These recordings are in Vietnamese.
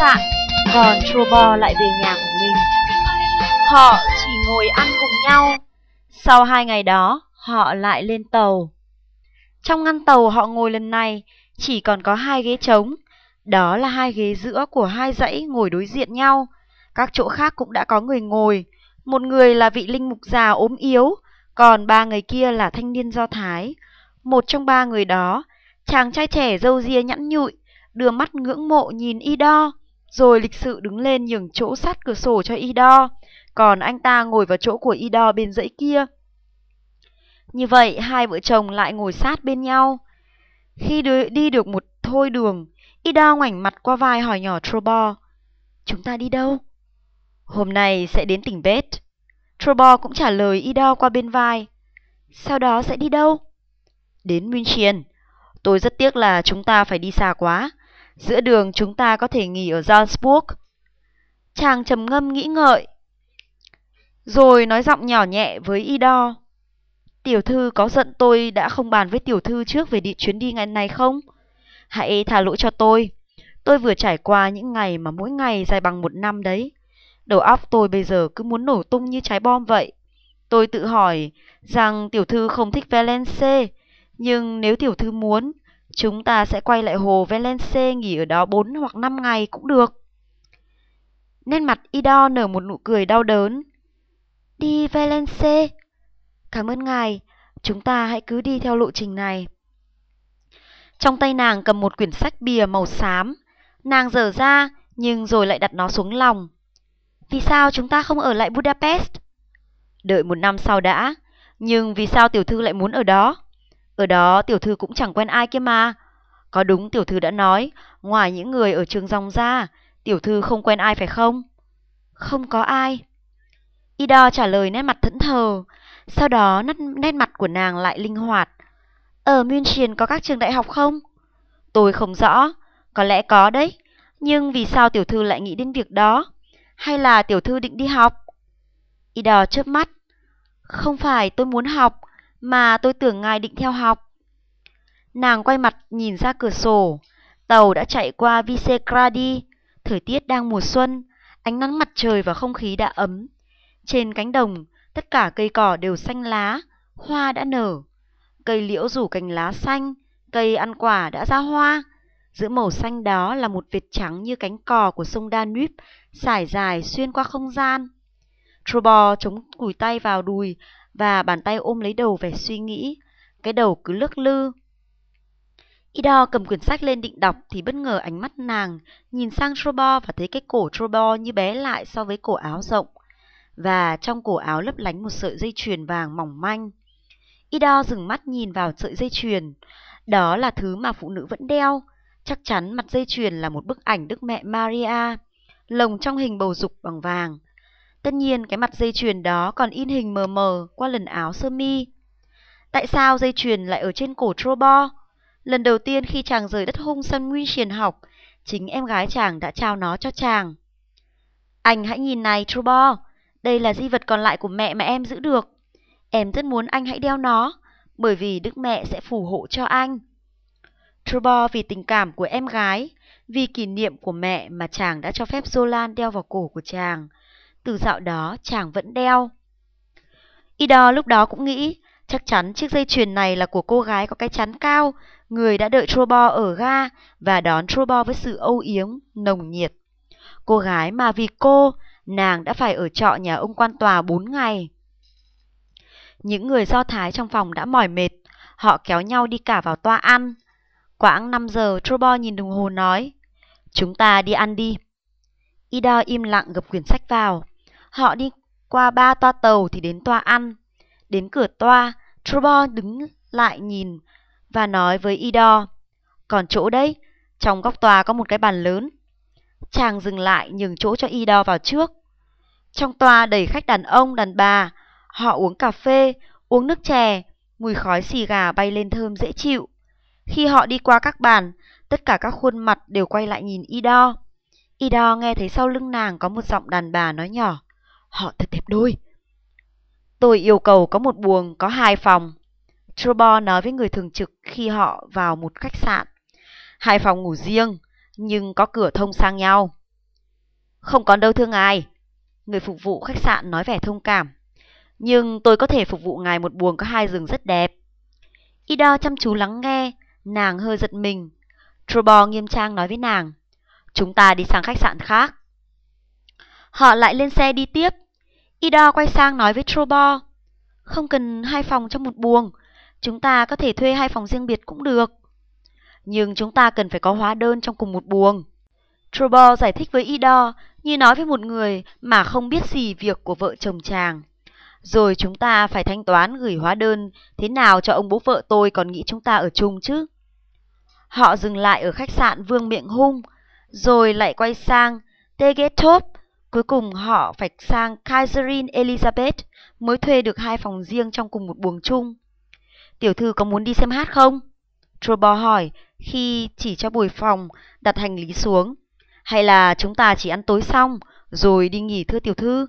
sạn, còn Trobo lại về nhà của mình. Họ chỉ ngồi ăn cùng nhau. Sau hai ngày đó, họ lại lên tàu. Trong ngăn tàu họ ngồi lần này chỉ còn có hai ghế trống. Đó là hai ghế giữa của hai dãy ngồi đối diện nhau. Các chỗ khác cũng đã có người ngồi. Một người là vị linh mục già ốm yếu, còn ba người kia là thanh niên Do Thái. Một trong ba người đó, chàng trai trẻ râu ria nhẵn nhụi, đưa mắt ngưỡng mộ nhìn y đo, rồi lịch sự đứng lên nhường chỗ sát cửa sổ cho y đo, còn anh ta ngồi vào chỗ của y đo bên dãy kia. Như vậy, hai vợ chồng lại ngồi sát bên nhau. Khi đi được một thôi đường, y đo ngoảnh mặt qua vai hỏi nhỏ Trobo, Chúng ta đi đâu? Hôm nay sẽ đến tỉnh Bết. Trobo cũng trả lời y đo qua bên vai. Sau đó sẽ đi đâu? Đến München. Tôi rất tiếc là chúng ta phải đi xa quá. Giữa đường chúng ta có thể nghỉ ở Salzburg. Chàng trầm ngâm nghĩ ngợi. Rồi nói giọng nhỏ nhẹ với Ido. Tiểu thư có giận tôi đã không bàn với tiểu thư trước về đi chuyến đi ngày này không? Hãy tha lỗi cho tôi. Tôi vừa trải qua những ngày mà mỗi ngày dài bằng một năm đấy. Đầu óc tôi bây giờ cứ muốn nổ tung như trái bom vậy. Tôi tự hỏi rằng tiểu thư không thích Valence, nhưng nếu tiểu thư muốn, chúng ta sẽ quay lại hồ Valence nghỉ ở đó 4 hoặc 5 ngày cũng được. nên mặt Ido nở một nụ cười đau đớn. Đi Valence? Cảm ơn ngài, chúng ta hãy cứ đi theo lộ trình này. Trong tay nàng cầm một quyển sách bìa màu xám. Nàng dở ra, nhưng rồi lại đặt nó xuống lòng. Vì sao chúng ta không ở lại Budapest? Đợi một năm sau đã. Nhưng vì sao tiểu thư lại muốn ở đó? Ở đó tiểu thư cũng chẳng quen ai kia mà. Có đúng tiểu thư đã nói, ngoài những người ở trường dòng ra, tiểu thư không quen ai phải không? Không có ai. Ida trả lời nét mặt thẫn thờ, sau đó nét, nét mặt của nàng lại linh hoạt. Ở München có các trường đại học không? Tôi không rõ, có lẽ có đấy, nhưng vì sao tiểu thư lại nghĩ đến việc đó? Hay là tiểu thư định đi học? Ida chớp mắt. Không phải tôi muốn học, mà tôi tưởng ngài định theo học. Nàng quay mặt nhìn ra cửa sổ. Tàu đã chạy qua Visegradi, Thời tiết đang mùa xuân, ánh nắng mặt trời và không khí đã ấm. Trên cánh đồng, tất cả cây cỏ đều xanh lá, hoa đã nở. Cây liễu rủ cành lá xanh, cây ăn quả đã ra hoa. Giữa màu xanh đó là một vệt trắng như cánh cò của sông Danube, sải dài xuyên qua không gian. Trobo chống cùi tay vào đùi và bàn tay ôm lấy đầu vẻ suy nghĩ. Cái đầu cứ lướt lư. Ido cầm quyển sách lên định đọc thì bất ngờ ánh mắt nàng nhìn sang Trobo và thấy cái cổ Trobo như bé lại so với cổ áo rộng. Và trong cổ áo lấp lánh một sợi dây chuyền vàng mỏng manh. Ido dừng mắt nhìn vào sợi dây chuyền. Đó là thứ mà phụ nữ vẫn đeo. Chắc chắn mặt dây chuyền là một bức ảnh Đức Mẹ Maria, lồng trong hình bầu dục bằng vàng. Tất nhiên cái mặt dây chuyền đó còn in hình mờ mờ qua lần áo sơ mi. Tại sao dây chuyền lại ở trên cổ Trobo? Lần đầu tiên khi chàng rời đất hung sân nguyên truyền học, chính em gái chàng đã trao nó cho chàng. Anh hãy nhìn này Trobo, đây là di vật còn lại của mẹ mà em giữ được. Em rất muốn anh hãy đeo nó, bởi vì Đức Mẹ sẽ phù hộ cho anh. Trobo vì tình cảm của em gái, vì kỷ niệm của mẹ mà chàng đã cho phép Zolan đeo vào cổ của chàng. Từ dạo đó chàng vẫn đeo. Ido lúc đó cũng nghĩ, chắc chắn chiếc dây chuyền này là của cô gái có cái chắn cao, người đã đợi Trobo ở ga và đón Trobo với sự âu yếm, nồng nhiệt. Cô gái mà vì cô, nàng đã phải ở trọ nhà ông quan tòa 4 ngày. Những người Do Thái trong phòng đã mỏi mệt, họ kéo nhau đi cả vào toa ăn. Quãng 5 giờ, Trobo nhìn đồng hồ nói, chúng ta đi ăn đi. Ida im lặng gập quyển sách vào. Họ đi qua ba toa tàu thì đến toa ăn. Đến cửa toa, Trobo đứng lại nhìn và nói với Ida, còn chỗ đấy, trong góc toa có một cái bàn lớn. Chàng dừng lại nhường chỗ cho Ida vào trước. Trong toa đầy khách đàn ông, đàn bà, họ uống cà phê, uống nước chè, mùi khói xì gà bay lên thơm dễ chịu. Khi họ đi qua các bàn, tất cả các khuôn mặt đều quay lại nhìn Ida. Ida nghe thấy sau lưng nàng có một giọng đàn bà nói nhỏ. Họ thật đẹp đôi. Tôi yêu cầu có một buồng có hai phòng. Trobo nói với người thường trực khi họ vào một khách sạn. Hai phòng ngủ riêng, nhưng có cửa thông sang nhau. Không còn đâu thưa ngài. Người phục vụ khách sạn nói vẻ thông cảm. Nhưng tôi có thể phục vụ ngài một buồng có hai giường rất đẹp. Ida chăm chú lắng nghe, nàng hơi giật mình. Trobo nghiêm trang nói với nàng. Chúng ta đi sang khách sạn khác. Họ lại lên xe đi tiếp. Ida quay sang nói với Trobo. Không cần hai phòng trong một buồng. Chúng ta có thể thuê hai phòng riêng biệt cũng được. Nhưng chúng ta cần phải có hóa đơn trong cùng một buồng. Trobo giải thích với Ida như nói với một người mà không biết gì việc của vợ chồng chàng. Rồi chúng ta phải thanh toán gửi hóa đơn thế nào cho ông bố vợ tôi còn nghĩ chúng ta ở chung chứ. Họ dừng lại ở khách sạn Vương Miệng Hung, rồi lại quay sang Tegetop. Cuối cùng họ phải sang Kaiserin Elizabeth mới thuê được hai phòng riêng trong cùng một buồng chung. Tiểu thư có muốn đi xem hát không? Trobo hỏi khi chỉ cho bùi phòng đặt hành lý xuống. Hay là chúng ta chỉ ăn tối xong rồi đi nghỉ thưa tiểu thư?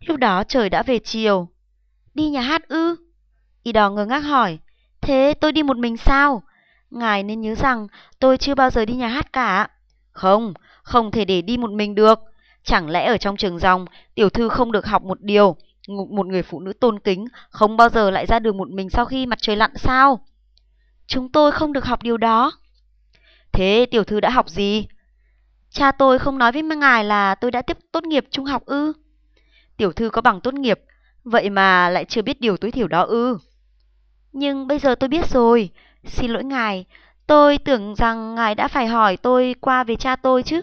Lúc đó trời đã về chiều. Đi nhà hát ư? Y đò ngơ ngác hỏi. Thế tôi đi một mình sao? Ngài nên nhớ rằng tôi chưa bao giờ đi nhà hát cả. Không, không thể để đi một mình được. Chẳng lẽ ở trong trường dòng, tiểu thư không được học một điều, một người phụ nữ tôn kính không bao giờ lại ra đường một mình sau khi mặt trời lặn sao? Chúng tôi không được học điều đó. Thế tiểu thư đã học gì? Cha tôi không nói với ngài là tôi đã tiếp tốt nghiệp trung học ư? Tiểu thư có bằng tốt nghiệp, vậy mà lại chưa biết điều tối thiểu đó ư? Nhưng bây giờ tôi biết rồi. Xin lỗi ngài, tôi tưởng rằng ngài đã phải hỏi tôi qua về cha tôi chứ.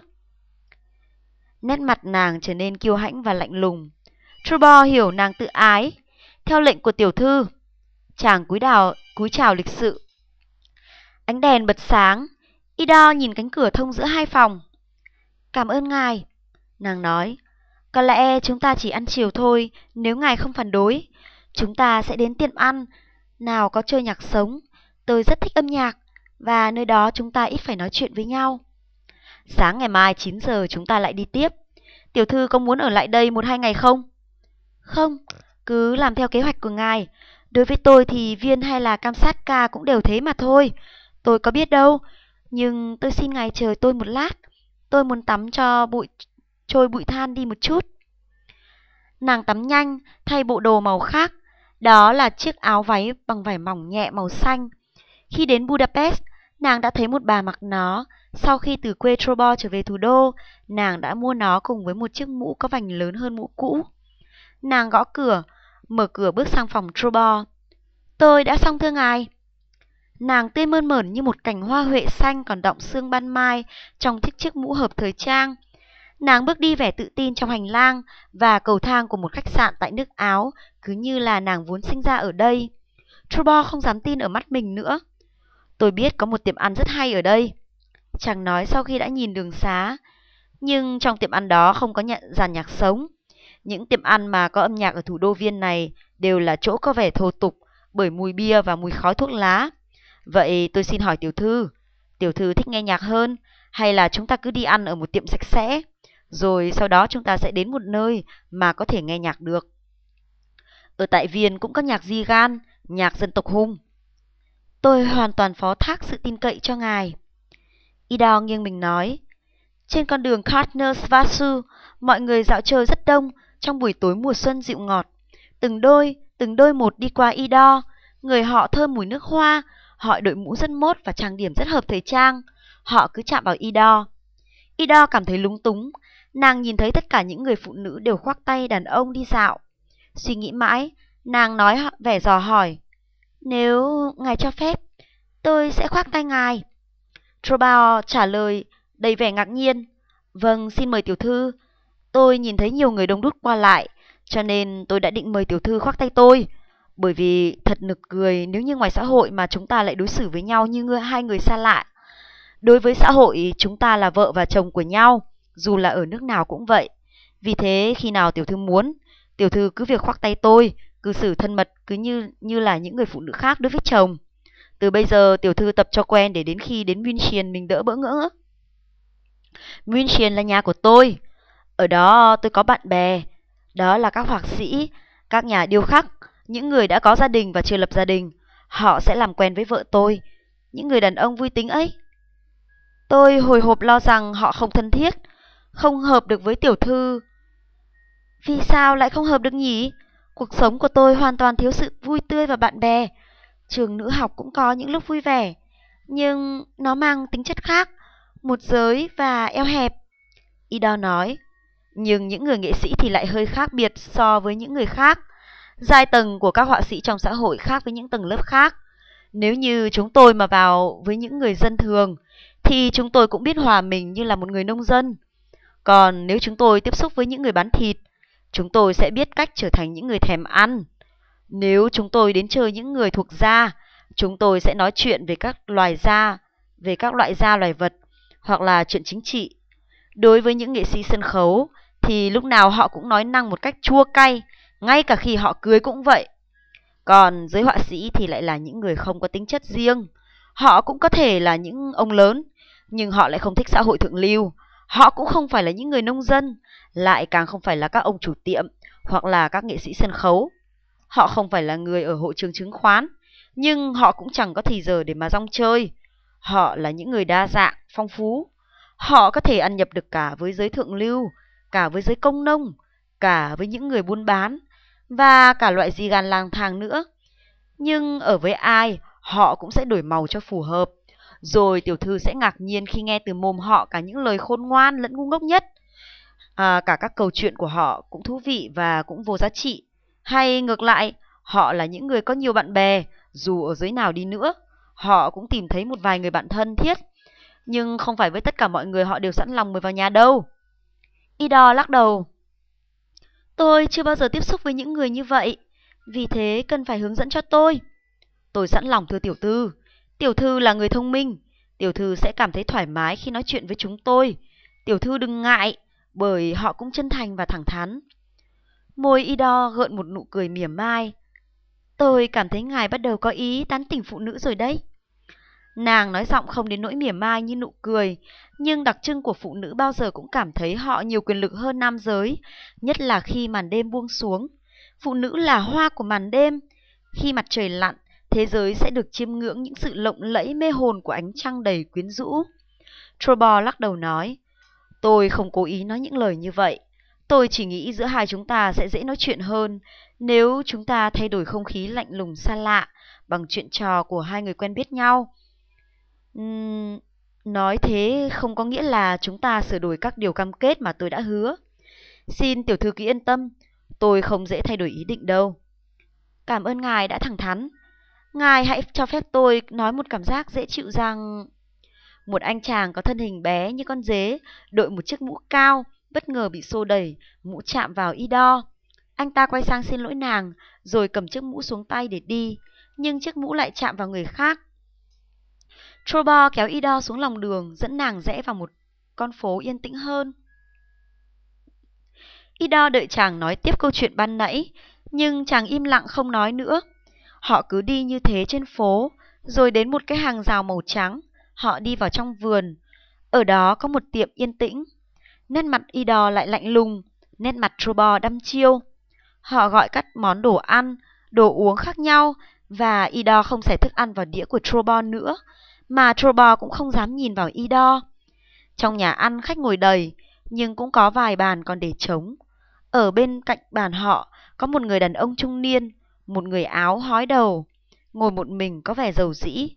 Nét mặt nàng trở nên kiêu hãnh và lạnh lùng. Trubo hiểu nàng tự ái. Theo lệnh của tiểu thư, chàng cúi đào cúi chào lịch sự. Ánh đèn bật sáng, Ida nhìn cánh cửa thông giữa hai phòng. Cảm ơn ngài, nàng nói. Có lẽ chúng ta chỉ ăn chiều thôi, nếu ngài không phản đối. Chúng ta sẽ đến tiệm ăn, nào có chơi nhạc sống. Tôi rất thích âm nhạc, và nơi đó chúng ta ít phải nói chuyện với nhau. Sáng ngày mai 9 giờ chúng ta lại đi tiếp. Tiểu thư có muốn ở lại đây một hai ngày không? Không, cứ làm theo kế hoạch của ngài. Đối với tôi thì viên hay là cam sát ca cũng đều thế mà thôi. Tôi có biết đâu. Nhưng tôi xin ngài chờ tôi một lát. Tôi muốn tắm cho bụi trôi bụi than đi một chút. Nàng tắm nhanh, thay bộ đồ màu khác. Đó là chiếc áo váy bằng vải mỏng nhẹ màu xanh. Khi đến Budapest, nàng đã thấy một bà mặc nó. Sau khi từ quê Trobo trở về thủ đô, nàng đã mua nó cùng với một chiếc mũ có vành lớn hơn mũ cũ. Nàng gõ cửa, mở cửa bước sang phòng Trobo. Tôi đã xong thưa ngài. Nàng tươi mơn mởn như một cành hoa huệ xanh còn động sương ban mai trong thích chiếc mũ hợp thời trang. Nàng bước đi vẻ tự tin trong hành lang và cầu thang của một khách sạn tại nước Áo, cứ như là nàng vốn sinh ra ở đây. Trobo không dám tin ở mắt mình nữa. Tôi biết có một tiệm ăn rất hay ở đây. Chàng nói sau khi đã nhìn đường xá. Nhưng trong tiệm ăn đó không có nhận dàn nhạc sống. Những tiệm ăn mà có âm nhạc ở thủ đô viên này đều là chỗ có vẻ thô tục bởi mùi bia và mùi khói thuốc lá. Vậy tôi xin hỏi tiểu thư, tiểu thư thích nghe nhạc hơn hay là chúng ta cứ đi ăn ở một tiệm sạch sẽ, rồi sau đó chúng ta sẽ đến một nơi mà có thể nghe nhạc được. Ở tại Viên cũng có nhạc di gan, nhạc dân tộc hung. Tôi hoàn toàn phó thác sự tin cậy cho ngài. Idao nghiêng mình nói, trên con đường Kartner Vasu, mọi người dạo chơi rất đông trong buổi tối mùa xuân dịu ngọt. Từng đôi, từng đôi một đi qua Ido, người họ thơm mùi nước hoa, họ đội mũ dân mốt và trang điểm rất hợp thời trang. Họ cứ chạm vào Ido. Ido cảm thấy lúng túng, nàng nhìn thấy tất cả những người phụ nữ đều khoác tay đàn ông đi dạo. Suy nghĩ mãi, nàng nói vẻ dò hỏi, nếu ngài cho phép, tôi sẽ khoác tay ngài. Trobao trả lời đầy vẻ ngạc nhiên. Vâng, xin mời tiểu thư. Tôi nhìn thấy nhiều người đông đúc qua lại, cho nên tôi đã định mời tiểu thư khoác tay tôi. Bởi vì thật nực cười nếu như ngoài xã hội mà chúng ta lại đối xử với nhau như người, hai người xa lạ. Đối với xã hội, chúng ta là vợ và chồng của nhau, dù là ở nước nào cũng vậy. Vì thế, khi nào tiểu thư muốn, tiểu thư cứ việc khoác tay tôi, cư xử thân mật cứ như như là những người phụ nữ khác đối với chồng. Từ bây giờ tiểu thư tập cho quen để đến khi đến München mình đỡ bỡ ngỡ. München là nhà của tôi. Ở đó tôi có bạn bè. Đó là các họa sĩ, các nhà điêu khắc, những người đã có gia đình và chưa lập gia đình. họ sẽ làm quen với vợ tôi, những người đàn ông vui tính ấy. Tôi hồi hộp lo rằng họ không thân thiết, không hợp được với tiểu thư. Vì sao lại không hợp được nhỉ? Cuộc sống của tôi hoàn toàn thiếu sự vui tươi và bạn bè. Trường nữ học cũng có những lúc vui vẻ, nhưng nó mang tính chất khác, một giới và eo hẹp. Ida nói, nhưng những người nghệ sĩ thì lại hơi khác biệt so với những người khác. Giai tầng của các họa sĩ trong xã hội khác với những tầng lớp khác. Nếu như chúng tôi mà vào với những người dân thường, thì chúng tôi cũng biết hòa mình như là một người nông dân. Còn nếu chúng tôi tiếp xúc với những người bán thịt, chúng tôi sẽ biết cách trở thành những người thèm ăn. Nếu chúng tôi đến chơi những người thuộc da, chúng tôi sẽ nói chuyện về các loài da, về các loại da loài vật, hoặc là chuyện chính trị. Đối với những nghệ sĩ sân khấu, thì lúc nào họ cũng nói năng một cách chua cay, ngay cả khi họ cưới cũng vậy. Còn giới họa sĩ thì lại là những người không có tính chất riêng. Họ cũng có thể là những ông lớn, nhưng họ lại không thích xã hội thượng lưu. Họ cũng không phải là những người nông dân, lại càng không phải là các ông chủ tiệm hoặc là các nghệ sĩ sân khấu. Họ không phải là người ở hội trường chứng khoán, nhưng họ cũng chẳng có thì giờ để mà rong chơi. Họ là những người đa dạng, phong phú. Họ có thể ăn nhập được cả với giới thượng lưu, cả với giới công nông, cả với những người buôn bán và cả loại gì gan lang thang nữa. Nhưng ở với ai, họ cũng sẽ đổi màu cho phù hợp. Rồi tiểu thư sẽ ngạc nhiên khi nghe từ mồm họ cả những lời khôn ngoan lẫn ngu ngốc nhất. À, cả các câu chuyện của họ cũng thú vị và cũng vô giá trị. Hay ngược lại, họ là những người có nhiều bạn bè, dù ở dưới nào đi nữa. Họ cũng tìm thấy một vài người bạn thân thiết. Nhưng không phải với tất cả mọi người họ đều sẵn lòng mời vào nhà đâu. Ido lắc đầu. Tôi chưa bao giờ tiếp xúc với những người như vậy. Vì thế cần phải hướng dẫn cho tôi. Tôi sẵn lòng thưa tiểu thư. Tiểu thư là người thông minh. Tiểu thư sẽ cảm thấy thoải mái khi nói chuyện với chúng tôi. Tiểu thư đừng ngại, bởi họ cũng chân thành và thẳng thắn. Môi Ido gợn một nụ cười mỉa mai. Tôi cảm thấy ngài bắt đầu có ý tán tỉnh phụ nữ rồi đấy. Nàng nói giọng không đến nỗi mỉa mai như nụ cười, nhưng đặc trưng của phụ nữ bao giờ cũng cảm thấy họ nhiều quyền lực hơn nam giới, nhất là khi màn đêm buông xuống. Phụ nữ là hoa của màn đêm. Khi mặt trời lặn, thế giới sẽ được chiêm ngưỡng những sự lộng lẫy mê hồn của ánh trăng đầy quyến rũ. Trobor lắc đầu nói, tôi không cố ý nói những lời như vậy. Tôi chỉ nghĩ giữa hai chúng ta sẽ dễ nói chuyện hơn nếu chúng ta thay đổi không khí lạnh lùng xa lạ bằng chuyện trò của hai người quen biết nhau. Uhm, nói thế không có nghĩa là chúng ta sửa đổi các điều cam kết mà tôi đã hứa. Xin tiểu thư ký yên tâm, tôi không dễ thay đổi ý định đâu. Cảm ơn ngài đã thẳng thắn. Ngài hãy cho phép tôi nói một cảm giác dễ chịu rằng... Một anh chàng có thân hình bé như con dế, đội một chiếc mũ cao, bất ngờ bị xô đẩy, mũ chạm vào y đo. Anh ta quay sang xin lỗi nàng, rồi cầm chiếc mũ xuống tay để đi, nhưng chiếc mũ lại chạm vào người khác. Trobo kéo y đo xuống lòng đường, dẫn nàng rẽ vào một con phố yên tĩnh hơn. Y đợi chàng nói tiếp câu chuyện ban nãy, nhưng chàng im lặng không nói nữa. Họ cứ đi như thế trên phố, rồi đến một cái hàng rào màu trắng. Họ đi vào trong vườn. Ở đó có một tiệm yên tĩnh. Nét mặt y đò lại lạnh lùng, nét mặt Trobo đăm chiêu. Họ gọi các món đồ ăn, đồ uống khác nhau và Ido không xẻ thức ăn vào đĩa của Trobo nữa, mà Trobo cũng không dám nhìn vào Ido. Trong nhà ăn khách ngồi đầy, nhưng cũng có vài bàn còn để trống. Ở bên cạnh bàn họ có một người đàn ông trung niên, một người áo hói đầu, ngồi một mình có vẻ giàu dĩ.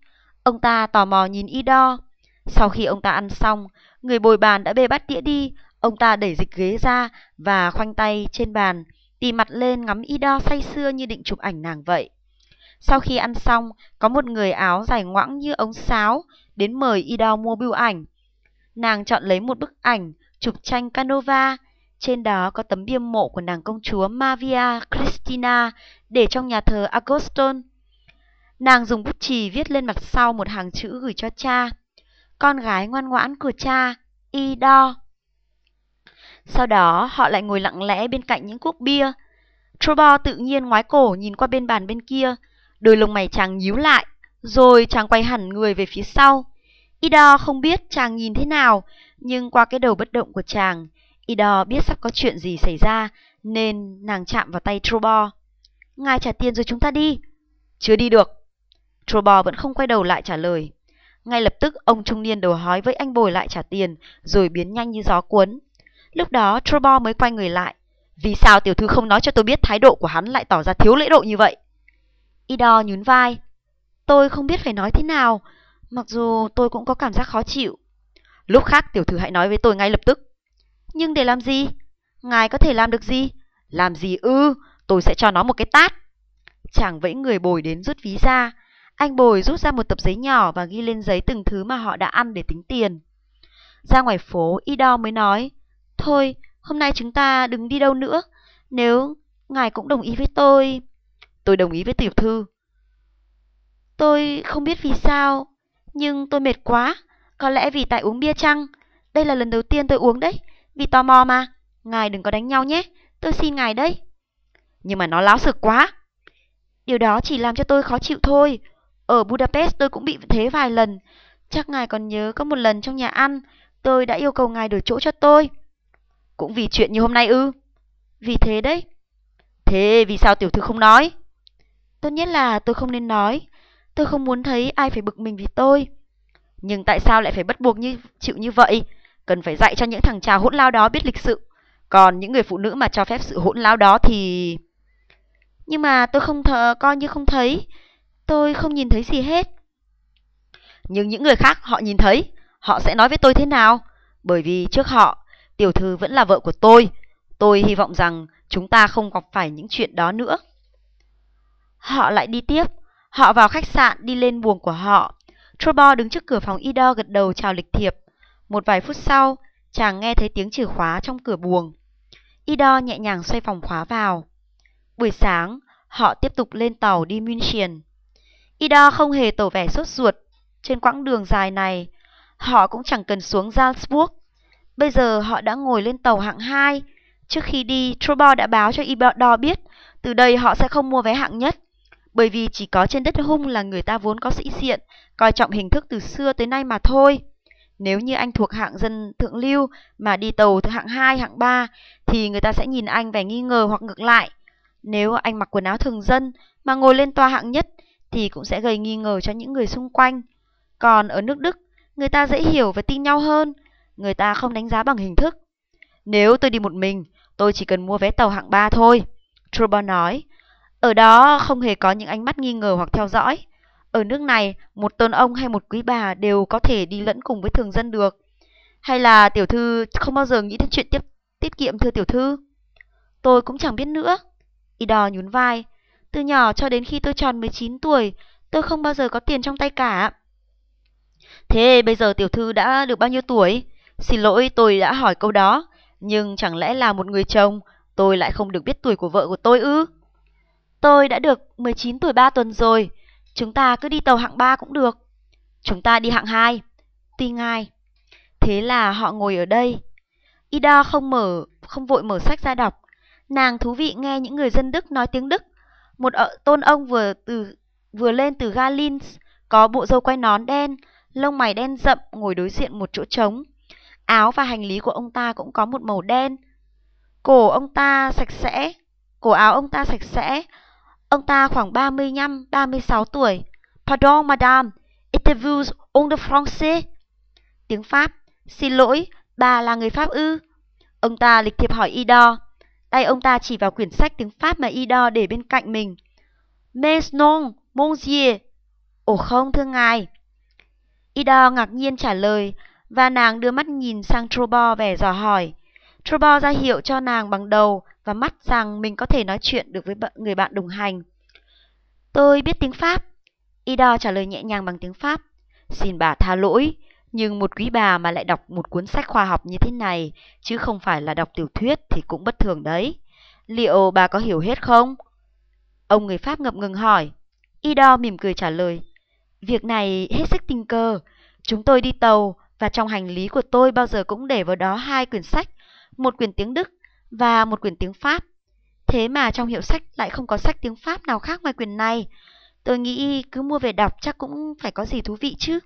Ông ta tò mò nhìn Ido. Sau khi ông ta ăn xong, người bồi bàn đã bê bát đĩa đi, ông ta đẩy dịch ghế ra và khoanh tay trên bàn, tì mặt lên ngắm Ido say sưa như định chụp ảnh nàng vậy. Sau khi ăn xong, có một người áo dài ngoãng như ống sáo đến mời Ido mua bưu ảnh. Nàng chọn lấy một bức ảnh chụp tranh Canova, trên đó có tấm bia mộ của nàng công chúa Mavia Christina để trong nhà thờ Agoston. Nàng dùng bút chì viết lên mặt sau một hàng chữ gửi cho cha. Con gái ngoan ngoãn của cha, Ido. Sau đó họ lại ngồi lặng lẽ bên cạnh những cuốc bia. Trobo tự nhiên ngoái cổ nhìn qua bên bàn bên kia, đôi lông mày chàng nhíu lại, rồi chàng quay hẳn người về phía sau. Ido không biết chàng nhìn thế nào, nhưng qua cái đầu bất động của chàng, Ido biết sắp có chuyện gì xảy ra, nên nàng chạm vào tay Trobo. Ngài trả tiền rồi chúng ta đi. Chưa đi được. Trobo vẫn không quay đầu lại trả lời. Ngay lập tức ông trung niên đầu hói với anh bồi lại trả tiền, rồi biến nhanh như gió cuốn. Lúc đó Trobo mới quay người lại. Vì sao tiểu thư không nói cho tôi biết thái độ của hắn lại tỏ ra thiếu lễ độ như vậy? Ido nhún vai. Tôi không biết phải nói thế nào, mặc dù tôi cũng có cảm giác khó chịu. Lúc khác tiểu thư hãy nói với tôi ngay lập tức. Nhưng để làm gì? Ngài có thể làm được gì? Làm gì ư? tôi sẽ cho nó một cái tát. Chàng vẫy người bồi đến rút ví ra. Anh bồi rút ra một tập giấy nhỏ và ghi lên giấy từng thứ mà họ đã ăn để tính tiền. Ra ngoài phố, Ido mới nói, Thôi, hôm nay chúng ta đừng đi đâu nữa. Nếu ngài cũng đồng ý với tôi... Tôi đồng ý với tiểu thư. Tôi không biết vì sao, nhưng tôi mệt quá. Có lẽ vì tại uống bia chăng? Đây là lần đầu tiên tôi uống đấy. Vì tò mò mà. Ngài đừng có đánh nhau nhé. Tôi xin ngài đấy. Nhưng mà nó láo sực quá. Điều đó chỉ làm cho tôi khó chịu thôi. Ở Budapest tôi cũng bị thế vài lần. Chắc ngài còn nhớ có một lần trong nhà ăn, tôi đã yêu cầu ngài đổi chỗ cho tôi. Cũng vì chuyện như hôm nay ư? Vì thế đấy. Thế vì sao tiểu thư không nói? Tốt nhất là tôi không nên nói. Tôi không muốn thấy ai phải bực mình vì tôi. Nhưng tại sao lại phải bắt buộc như chịu như vậy? Cần phải dạy cho những thằng trà hỗn lao đó biết lịch sự. Còn những người phụ nữ mà cho phép sự hỗn lao đó thì... Nhưng mà tôi không thờ, coi như không thấy. Tôi không nhìn thấy gì hết. Nhưng những người khác họ nhìn thấy. Họ sẽ nói với tôi thế nào? Bởi vì trước họ, tiểu thư vẫn là vợ của tôi. Tôi hy vọng rằng chúng ta không gặp phải những chuyện đó nữa. Họ lại đi tiếp. Họ vào khách sạn đi lên buồng của họ. Trobo đứng trước cửa phòng Ido gật đầu chào lịch thiệp. Một vài phút sau, chàng nghe thấy tiếng chìa khóa trong cửa buồng. Ido nhẹ nhàng xoay phòng khóa vào. Buổi sáng, họ tiếp tục lên tàu đi München. Ida không hề tỏ vẻ sốt ruột. Trên quãng đường dài này, họ cũng chẳng cần xuống Salzburg. Bây giờ họ đã ngồi lên tàu hạng 2. Trước khi đi, Trobo đã báo cho Ida biết từ đây họ sẽ không mua vé hạng nhất. Bởi vì chỉ có trên đất hung là người ta vốn có sĩ diện, coi trọng hình thức từ xưa tới nay mà thôi. Nếu như anh thuộc hạng dân thượng lưu mà đi tàu hạng 2, hạng 3 thì người ta sẽ nhìn anh vẻ nghi ngờ hoặc ngược lại. Nếu anh mặc quần áo thường dân mà ngồi lên toa hạng nhất thì cũng sẽ gây nghi ngờ cho những người xung quanh. Còn ở nước Đức, người ta dễ hiểu và tin nhau hơn, người ta không đánh giá bằng hình thức. Nếu tôi đi một mình, tôi chỉ cần mua vé tàu hạng 3 thôi. Truba nói, ở đó không hề có những ánh mắt nghi ngờ hoặc theo dõi. Ở nước này, một tôn ông hay một quý bà đều có thể đi lẫn cùng với thường dân được. Hay là tiểu thư không bao giờ nghĩ đến chuyện tiếp tiết kiệm thưa tiểu thư? Tôi cũng chẳng biết nữa. Idor nhún vai. Từ nhỏ cho đến khi tôi tròn 19 tuổi, tôi không bao giờ có tiền trong tay cả. Thế bây giờ tiểu thư đã được bao nhiêu tuổi? Xin lỗi tôi đã hỏi câu đó, nhưng chẳng lẽ là một người chồng, tôi lại không được biết tuổi của vợ của tôi ư? Tôi đã được 19 tuổi 3 tuần rồi, chúng ta cứ đi tàu hạng 3 cũng được. Chúng ta đi hạng 2. Tuy ngài. Thế là họ ngồi ở đây. Ida không mở, không vội mở sách ra đọc. Nàng thú vị nghe những người dân Đức nói tiếng Đức. Một tôn ông vừa từ vừa lên từ Galins, có bộ râu quay nón đen, lông mày đen rậm ngồi đối diện một chỗ trống. Áo và hành lý của ông ta cũng có một màu đen. Cổ ông ta sạch sẽ, cổ áo ông ta sạch sẽ. Ông ta khoảng 35, 36 tuổi. Pardon, madame, interviews on the français? Tiếng Pháp. Xin lỗi, bà là người Pháp ư? Ông ta lịch thiệp hỏi Ido. Tay ông ta chỉ vào quyển sách tiếng Pháp mà Ido để bên cạnh mình. Mais non, mon dieu. Ồ không, thưa ngài. Ido ngạc nhiên trả lời, và nàng đưa mắt nhìn sang Trobo vẻ dò hỏi. Trobo ra hiệu cho nàng bằng đầu và mắt rằng mình có thể nói chuyện được với người bạn đồng hành. Tôi biết tiếng Pháp. Ida trả lời nhẹ nhàng bằng tiếng Pháp. Xin bà tha lỗi, nhưng một quý bà mà lại đọc một cuốn sách khoa học như thế này, chứ không phải là đọc tiểu thuyết thì cũng bất thường đấy. Liệu bà có hiểu hết không? Ông người Pháp ngập ngừng hỏi. Ido mỉm cười trả lời. Việc này hết sức tình cờ. Chúng tôi đi tàu và trong hành lý của tôi bao giờ cũng để vào đó hai quyển sách, một quyển tiếng Đức và một quyển tiếng Pháp. Thế mà trong hiệu sách lại không có sách tiếng Pháp nào khác ngoài quyển này. Tôi nghĩ cứ mua về đọc chắc cũng phải có gì thú vị chứ.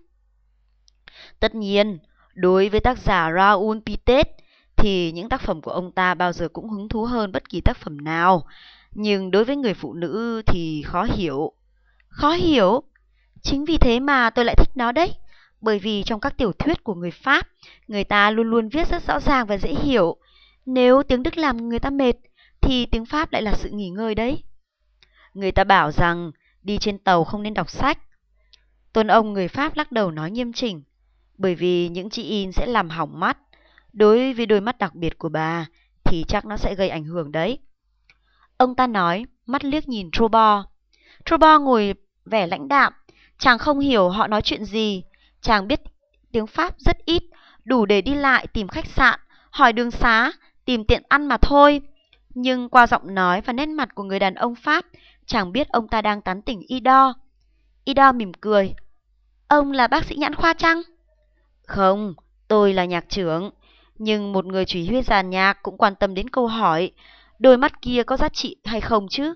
Tất nhiên, đối với tác giả Raoul Pitet thì những tác phẩm của ông ta bao giờ cũng hứng thú hơn bất kỳ tác phẩm nào. Nhưng đối với người phụ nữ thì khó hiểu. Khó hiểu? Chính vì thế mà tôi lại thích nó đấy. Bởi vì trong các tiểu thuyết của người Pháp, người ta luôn luôn viết rất rõ ràng và dễ hiểu. Nếu tiếng Đức làm người ta mệt, thì tiếng Pháp lại là sự nghỉ ngơi đấy. Người ta bảo rằng đi trên tàu không nên đọc sách. Tôn ông người Pháp lắc đầu nói nghiêm chỉnh, bởi vì những chữ in sẽ làm hỏng mắt. Đối với đôi mắt đặc biệt của bà, thì chắc nó sẽ gây ảnh hưởng đấy. Ông ta nói, mắt liếc nhìn Trobo. Trobo ngồi vẻ lãnh đạm, chàng không hiểu họ nói chuyện gì, chàng biết tiếng Pháp rất ít, đủ để đi lại tìm khách sạn, hỏi đường xá, tìm tiện ăn mà thôi. Nhưng qua giọng nói và nét mặt của người đàn ông Pháp, chàng biết ông ta đang tán tỉnh Ido. Ido mỉm cười. Ông là bác sĩ nhãn khoa chăng? Không, tôi là nhạc trưởng. Nhưng một người chỉ huy giàn nhạc cũng quan tâm đến câu hỏi, đôi mắt kia có giá trị hay không chứ?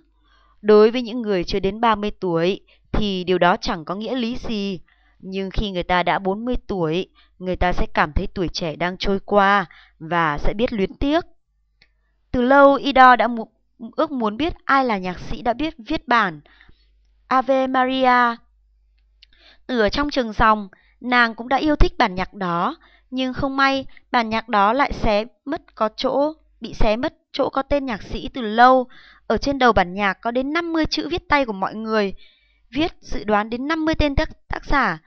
Đối với những người chưa đến 30 tuổi thì điều đó chẳng có nghĩa lý gì. Nhưng khi người ta đã 40 tuổi, người ta sẽ cảm thấy tuổi trẻ đang trôi qua và sẽ biết luyến tiếc. Từ lâu Ido đã ước muốn biết ai là nhạc sĩ đã biết viết bản Ave Maria. Từ ở trong trường dòng, nàng cũng đã yêu thích bản nhạc đó, nhưng không may bản nhạc đó lại xé mất có chỗ, bị xé mất chỗ có tên nhạc sĩ từ lâu. Ở trên đầu bản nhạc có đến 50 chữ viết tay của mọi người, viết dự đoán đến 50 tên tác, tác giả.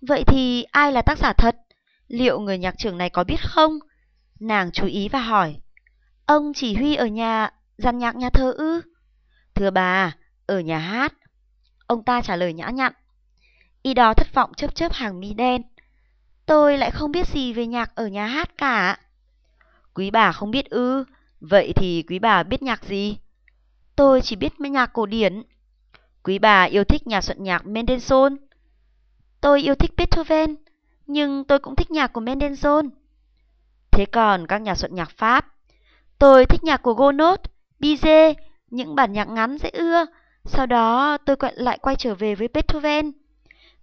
Vậy thì ai là tác giả thật? Liệu người nhạc trưởng này có biết không? Nàng chú ý và hỏi. Ông chỉ huy ở nhà, dàn nhạc nhà thơ ư? Thưa bà, ở nhà hát. Ông ta trả lời nhã nhặn. Y đó thất vọng chớp chớp hàng mi đen. Tôi lại không biết gì về nhạc ở nhà hát cả. Quý bà không biết ư? Vậy thì quý bà biết nhạc gì? Tôi chỉ biết nhạc cổ điển. Quý bà yêu thích nhà soạn nhạc Mendelssohn. Tôi yêu thích Beethoven, nhưng tôi cũng thích nhạc của Mendelssohn. Thế còn các nhà soạn nhạc Pháp? Tôi thích nhạc của Gounod, Bizet, những bản nhạc ngắn dễ ưa. Sau đó tôi lại quay trở về với Beethoven.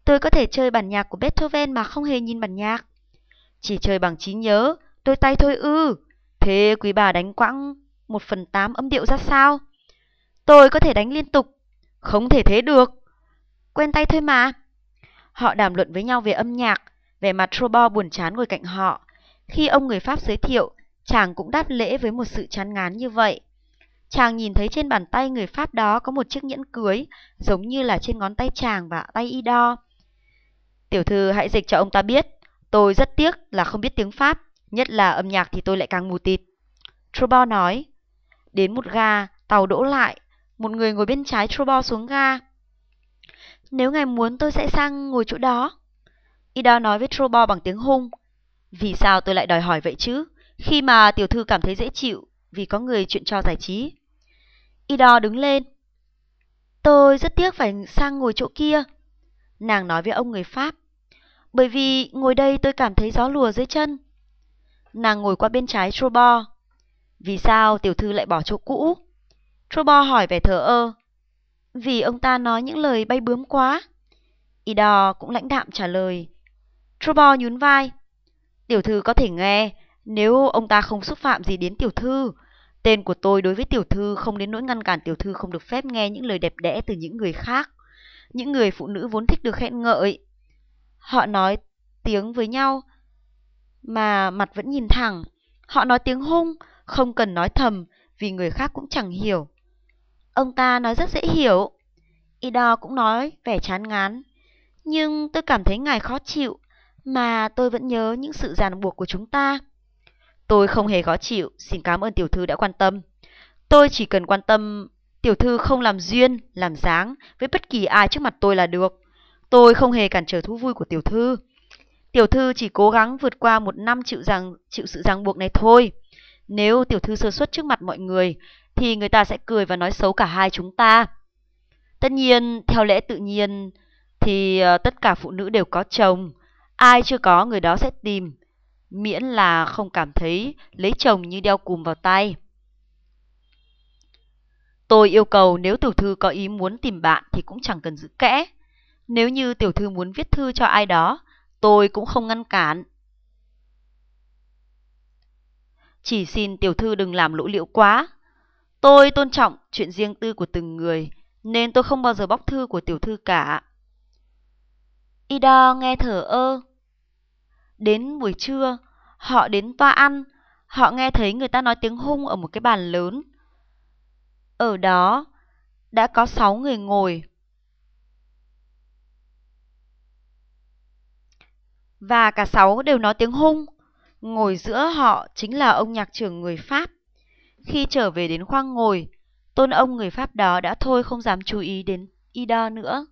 Tôi có thể chơi bản nhạc của Beethoven mà không hề nhìn bản nhạc. Chỉ chơi bằng trí nhớ, đôi tay thôi ư. Thế quý bà đánh quãng một phần tám âm điệu ra sao? Tôi có thể đánh liên tục. Không thể thế được. Quen tay thôi mà. Họ đàm luận với nhau về âm nhạc, về mặt Trobo buồn chán ngồi cạnh họ. Khi ông người Pháp giới thiệu, chàng cũng đáp lễ với một sự chán ngán như vậy. Chàng nhìn thấy trên bàn tay người Pháp đó có một chiếc nhẫn cưới, giống như là trên ngón tay chàng và tay y đo. Tiểu thư hãy dịch cho ông ta biết, tôi rất tiếc là không biết tiếng Pháp, nhất là âm nhạc thì tôi lại càng mù tịt. Trobo nói. Đến một ga, tàu đỗ lại, một người ngồi bên trái Trobo xuống ga. Nếu ngài muốn tôi sẽ sang ngồi chỗ đó. Ida nói với Trobo bằng tiếng hung. Vì sao tôi lại đòi hỏi vậy chứ? Khi mà tiểu thư cảm thấy dễ chịu vì có người chuyện cho giải trí. Ida đứng lên. Tôi rất tiếc phải sang ngồi chỗ kia. Nàng nói với ông người Pháp. Bởi vì ngồi đây tôi cảm thấy gió lùa dưới chân. Nàng ngồi qua bên trái Trobo. Vì sao tiểu thư lại bỏ chỗ cũ? Trobo hỏi vẻ thờ ơ. Vì ông ta nói những lời bay bướm quá. Idor cũng lãnh đạm trả lời. Trobo nhún vai. Tiểu thư có thể nghe, nếu ông ta không xúc phạm gì đến tiểu thư. Tên của tôi đối với tiểu thư không đến nỗi ngăn cản tiểu thư không được phép nghe những lời đẹp đẽ từ những người khác. Những người phụ nữ vốn thích được khen ngợi. Họ nói tiếng với nhau, mà mặt vẫn nhìn thẳng. Họ nói tiếng hung, không cần nói thầm, vì người khác cũng chẳng hiểu. Ông ta nói rất dễ hiểu. Ida cũng nói vẻ chán ngán. Nhưng tôi cảm thấy ngài khó chịu, mà tôi vẫn nhớ những sự ràng buộc của chúng ta. Tôi không hề khó chịu, xin cảm ơn tiểu thư đã quan tâm. Tôi chỉ cần quan tâm tiểu thư không làm duyên, làm dáng với bất kỳ ai trước mặt tôi là được. Tôi không hề cản trở thú vui của tiểu thư. Tiểu thư chỉ cố gắng vượt qua một năm chịu, ràng, chịu sự ràng buộc này thôi. Nếu tiểu thư sơ suất trước mặt mọi người, thì người ta sẽ cười và nói xấu cả hai chúng ta. Tất nhiên, theo lẽ tự nhiên, thì ờ, tất cả phụ nữ đều có chồng. Ai chưa có người đó sẽ tìm, miễn là không cảm thấy lấy chồng như đeo cùm vào tay. Tôi yêu cầu nếu tiểu thư có ý muốn tìm bạn thì cũng chẳng cần giữ kẽ. Nếu như tiểu thư muốn viết thư cho ai đó, tôi cũng không ngăn cản. Chỉ xin tiểu thư đừng làm lỗ liễu quá. Tôi tôn trọng chuyện riêng tư của từng người, nên tôi không bao giờ bóc thư của tiểu thư cả. Ida nghe thở ơ. Đến buổi trưa, họ đến toa ăn, họ nghe thấy người ta nói tiếng hung ở một cái bàn lớn. Ở đó đã có sáu người ngồi. Và cả sáu đều nói tiếng hung. Ngồi giữa họ chính là ông nhạc trưởng người Pháp. Khi trở về đến khoang ngồi, tôn ông người Pháp đó đã thôi không dám chú ý đến Ida nữa.